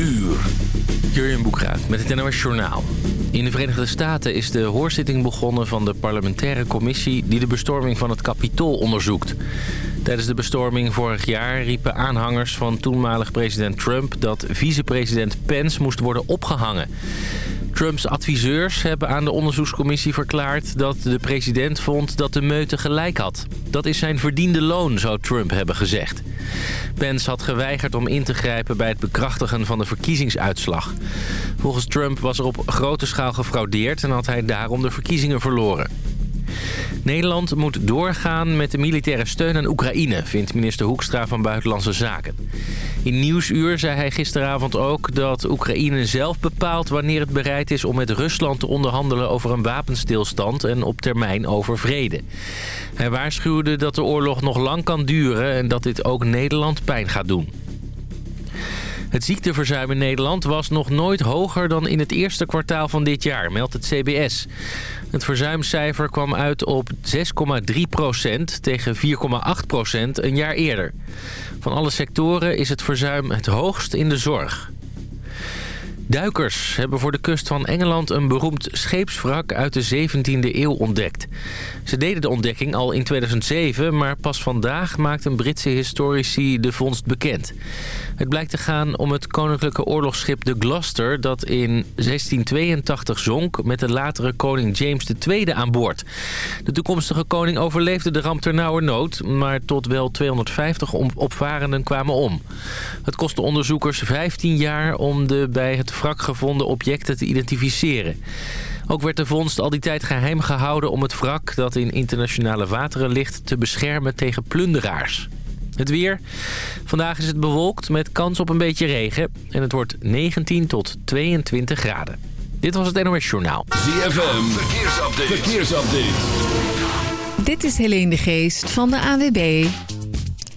uur. Jurjen Boekraat met het NOS Journaal. In de Verenigde Staten is de hoorzitting begonnen van de parlementaire commissie... die de bestorming van het Capitool onderzoekt. Tijdens de bestorming vorig jaar riepen aanhangers van toenmalig president Trump... dat vicepresident Pence moest worden opgehangen. Trumps adviseurs hebben aan de onderzoekscommissie verklaard... dat de president vond dat de meute gelijk had. Dat is zijn verdiende loon, zou Trump hebben gezegd. Pence had geweigerd om in te grijpen bij het bekrachtigen van de verkiezingsuitslag. Volgens Trump was er op grote schaal gefraudeerd... en had hij daarom de verkiezingen verloren. Nederland moet doorgaan met de militaire steun aan Oekraïne... vindt minister Hoekstra van Buitenlandse Zaken. In Nieuwsuur zei hij gisteravond ook dat Oekraïne zelf bepaalt... wanneer het bereid is om met Rusland te onderhandelen over een wapenstilstand... en op termijn over vrede. Hij waarschuwde dat de oorlog nog lang kan duren... en dat dit ook Nederland pijn gaat doen. Het ziekteverzuim in Nederland was nog nooit hoger dan in het eerste kwartaal van dit jaar, meldt het CBS. Het verzuimcijfer kwam uit op 6,3 procent tegen 4,8 procent een jaar eerder. Van alle sectoren is het verzuim het hoogst in de zorg. Duikers hebben voor de kust van Engeland een beroemd scheepswrak uit de 17e eeuw ontdekt. Ze deden de ontdekking al in 2007, maar pas vandaag maakt een Britse historici de vondst bekend. Het blijkt te gaan om het koninklijke oorlogsschip de Gloucester... dat in 1682 zonk met de latere koning James II aan boord. De toekomstige koning overleefde de ramp nood, maar tot wel 250 opvarenden kwamen om. Het kostte onderzoekers 15 jaar om de bij het wrak gevonden objecten te identificeren. Ook werd de vondst al die tijd geheim gehouden om het wrak dat in internationale wateren ligt te beschermen tegen plunderaars. Het weer. Vandaag is het bewolkt met kans op een beetje regen. En het wordt 19 tot 22 graden. Dit was het NOS Journaal. ZFM. Verkeersupdate. Verkeersupdate. Dit is Helene de Geest van de AWB.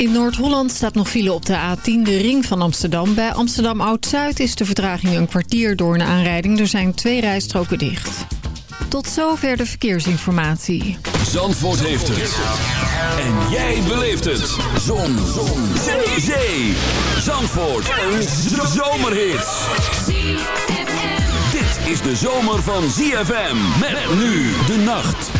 In Noord-Holland staat nog file op de A10, de ring van Amsterdam. Bij Amsterdam Oud-Zuid is de vertraging een kwartier door een aanrijding. Er zijn twee rijstroken dicht. Tot zover de verkeersinformatie. Zandvoort heeft het. En jij beleeft het. Zon. Zon. Zee. Zee. Zandvoort. Een zomerhit. Dit is de zomer van ZFM. Met nu de nacht.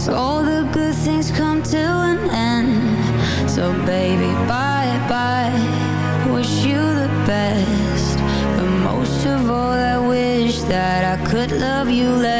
Guess all the good things come to an end. So baby, bye-bye. Wish you the best. But most of all I wish that I could love you less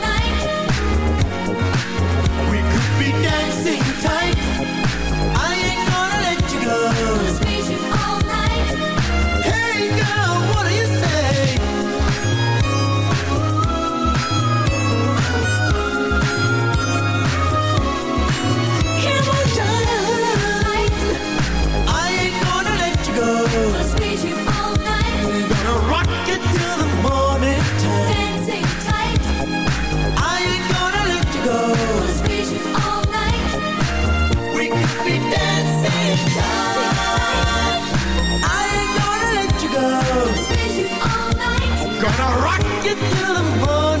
every day. Gonna rock the morning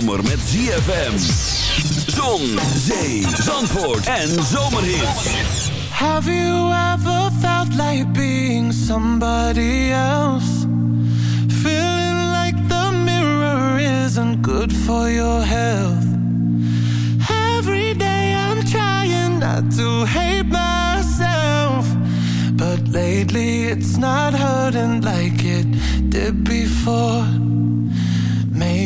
Zomer met ZFM. Zon, zee, zandvoort en zomerhit. Have you ever felt like being somebody else? Feeling like the mirror isn't good for your health. Every day I'm trying not to hate myself. But lately it's not hurting like it did before.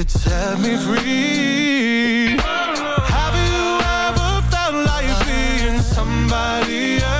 could set me free Have you ever felt like being somebody else?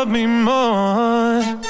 love me more.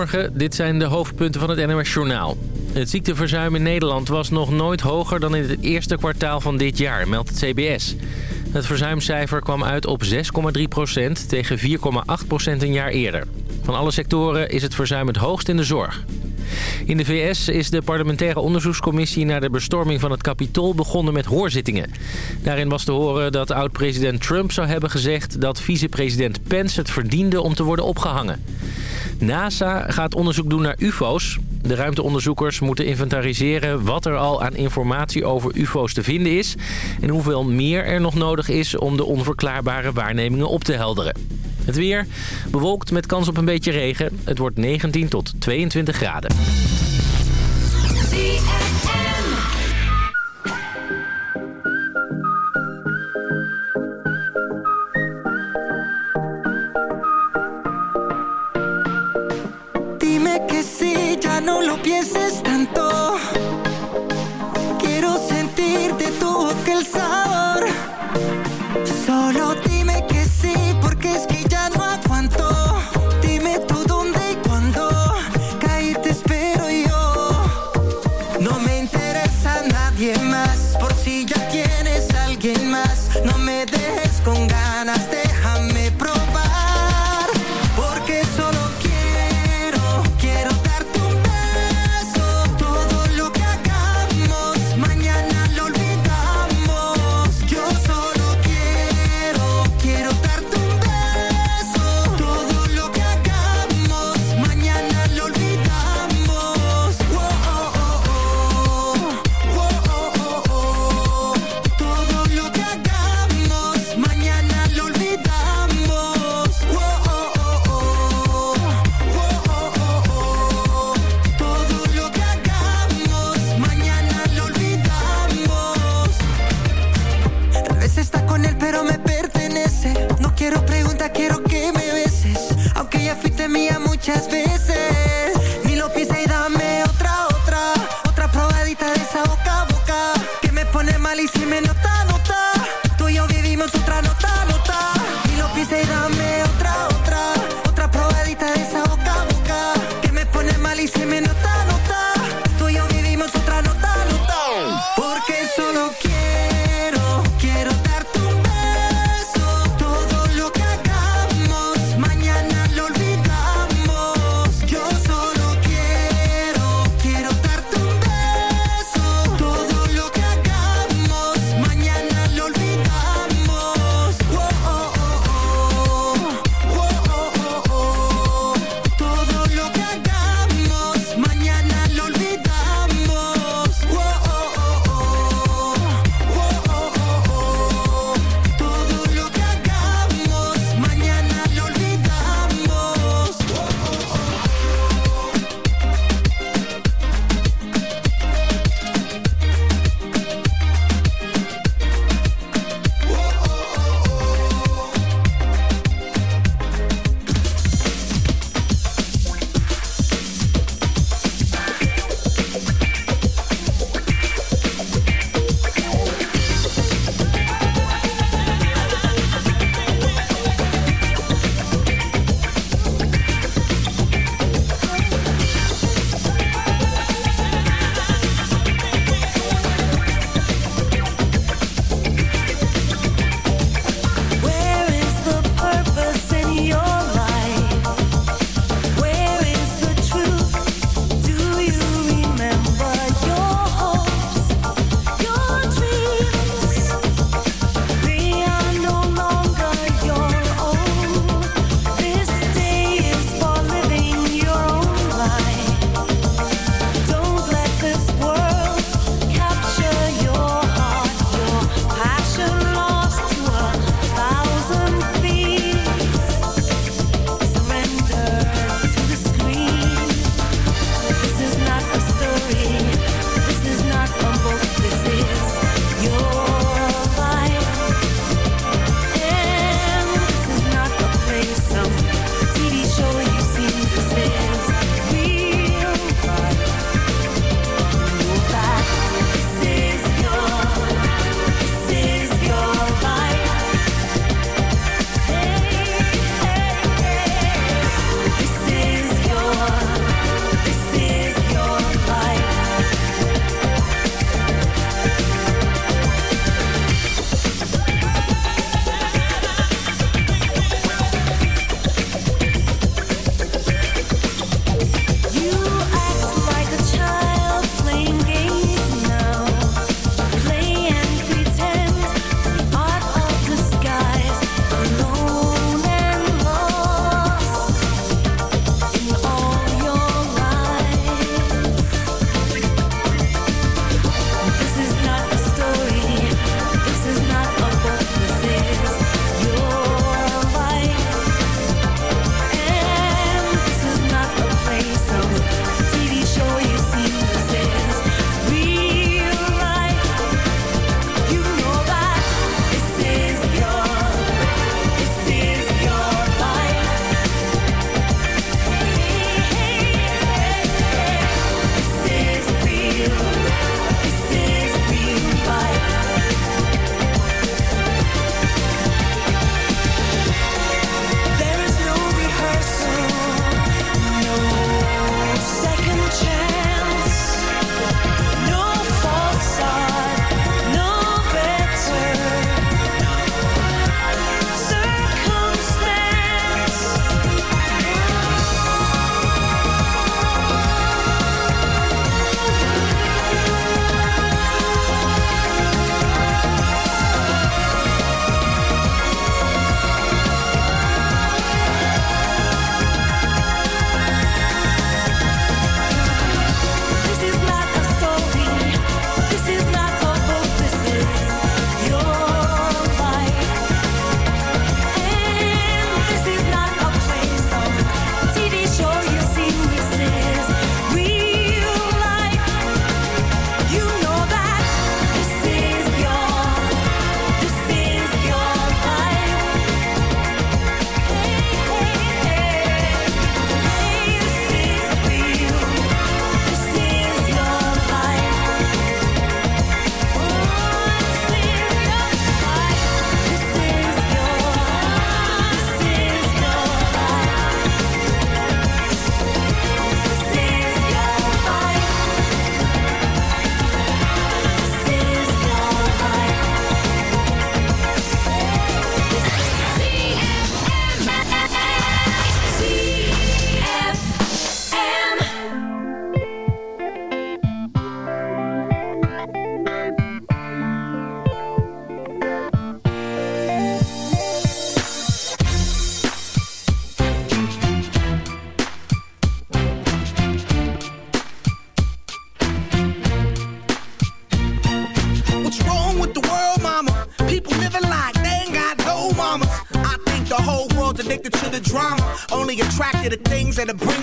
Goedemorgen, dit zijn de hoofdpunten van het NOS Journaal. Het ziekteverzuim in Nederland was nog nooit hoger dan in het eerste kwartaal van dit jaar, meldt het CBS. Het verzuimcijfer kwam uit op 6,3% tegen 4,8% een jaar eerder. Van alle sectoren is het verzuim het hoogst in de zorg. In de VS is de parlementaire onderzoekscommissie naar de bestorming van het kapitool begonnen met hoorzittingen. Daarin was te horen dat oud-president Trump zou hebben gezegd dat vicepresident Pence het verdiende om te worden opgehangen. NASA gaat onderzoek doen naar ufo's. De ruimteonderzoekers moeten inventariseren wat er al aan informatie over ufo's te vinden is... en hoeveel meer er nog nodig is om de onverklaarbare waarnemingen op te helderen. Het weer bewolkt met kans op een beetje regen. Het wordt 19 tot 22 graden. Lo pienses tanto. Quiero sentirte tu boca el sabor.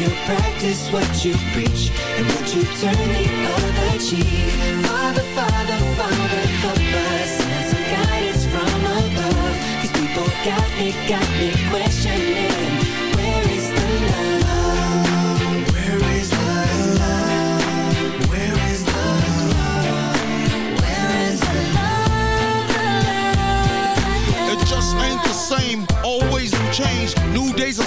You practice what you preach and what you turn the other cheek. Father, Father, Father, help us. Send some guidance from above. These people got me, got me questioning. Where is the love? Where is the love? Where is the love? Where is the love? It just ain't the same. Always change. New days are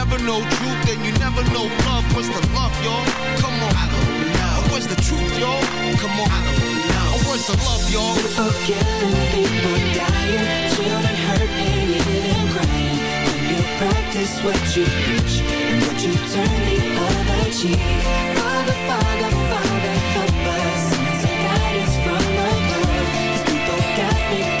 know truth, then you never know love. What's the love, y'all? Come on. I don't know. Where's the truth, y'all? Come on. I don't know. Where's the love, y'all? People killing, people dying, children hurt and you crying. When you practice what you preach and what you turn the other cheek. Father, Father, Father, help us. Some guidance from above. These people got me,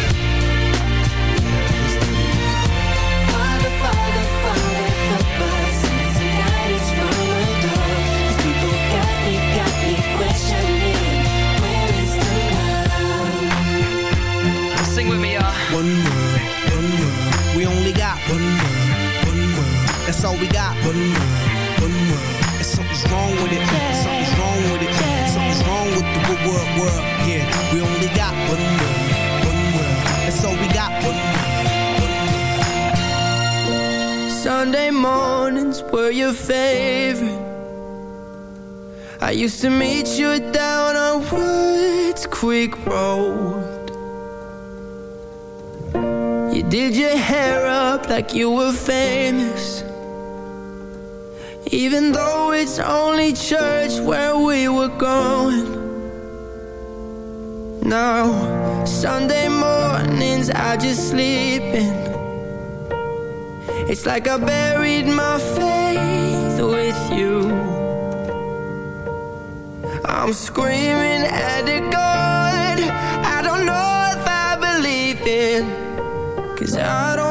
That's all we got. One world, one world. And something's wrong with it. Something's wrong with it. Something's wrong with the good world, world. Yeah, we only got one world, one world. That's all we got. One world. Sunday mornings were your favorite. I used to meet you down on Woods Creek Road. You did your hair up like you were famous. Even though it's only church where we were going. Now, Sunday mornings I just sleep in. It's like I buried my faith with you. I'm screaming at the God I don't know if I believe in. Cause I don't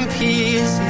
in peace.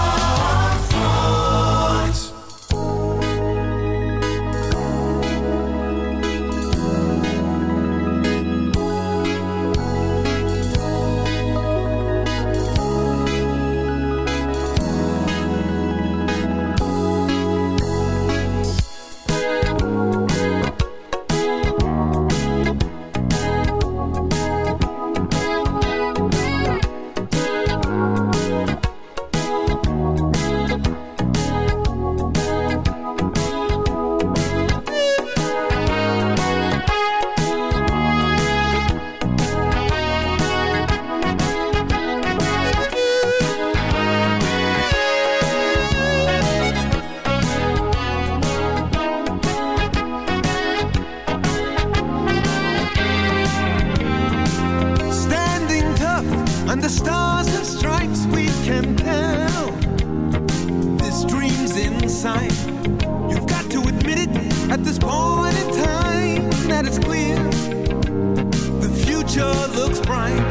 sign. You've got to admit it at this point in time that it's clear. The future looks bright.